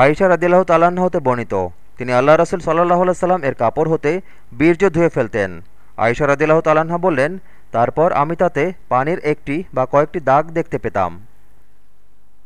আয়েশা রাদিল্লাহ তাল্লাহ্ন হতে বর্ণিত। তিনি আল্লাহ রসুল সাল্লাহ সাল্লাম এর কাপড় হতে বীর্য ধুয়ে ফেলতেন। আয়েশা রাদিল্লাহ তালান্না বললেন, তারপর আমি তাতে পানির একটি বা কয়েকটি দাগ দেখতে পেতাম।